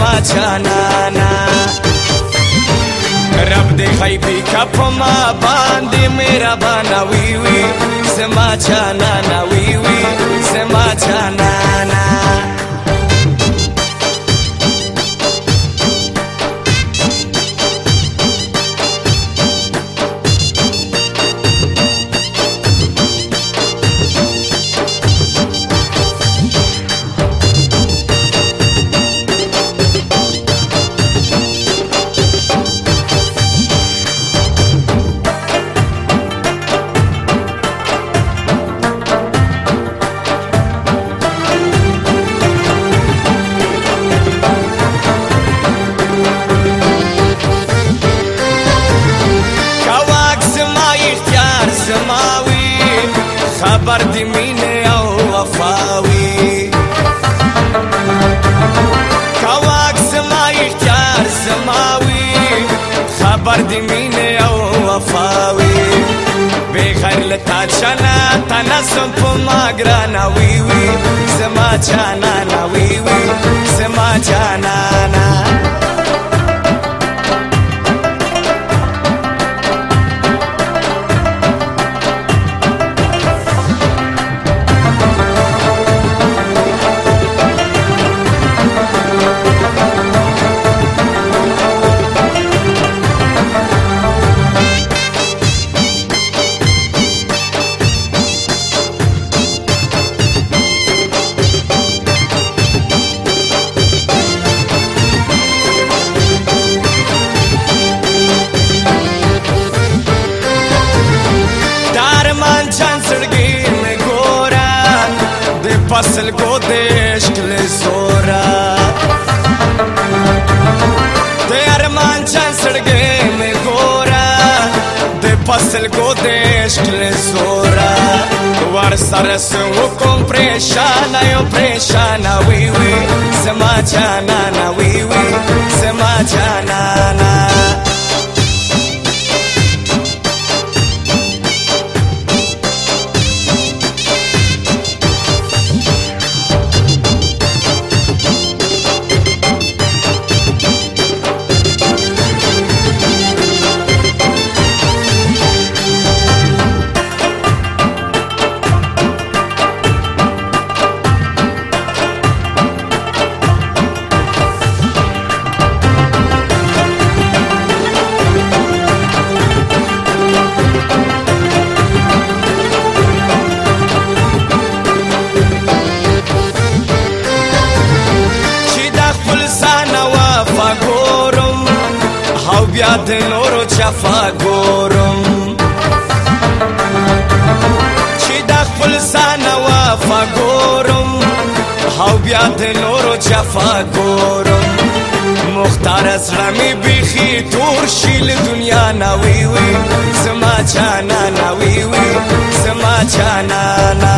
माझ्या रब देखाई भी खपमा बांधे मेरा बाना वीवी से माछा नाना वीवी से माछा ना خبر دی مینه او وفاوي به غیر لتا چنا تناسب ما ګرانوي وي زما چنا să-l godești lezora De ar mancea în sărgheme gora De pa să-l godești lezora Doar să arăsă o compreșana, e o preșana, ui, ui Să macea, nana, ui, ui de loro ci afagoro چې دا خپل سانه وافګورم او بیا د لورو چې افګورم مختار زړه مې بيخي تور شیل دنیا ناوي وي زما جانا ناوي وي زما جانا ناوي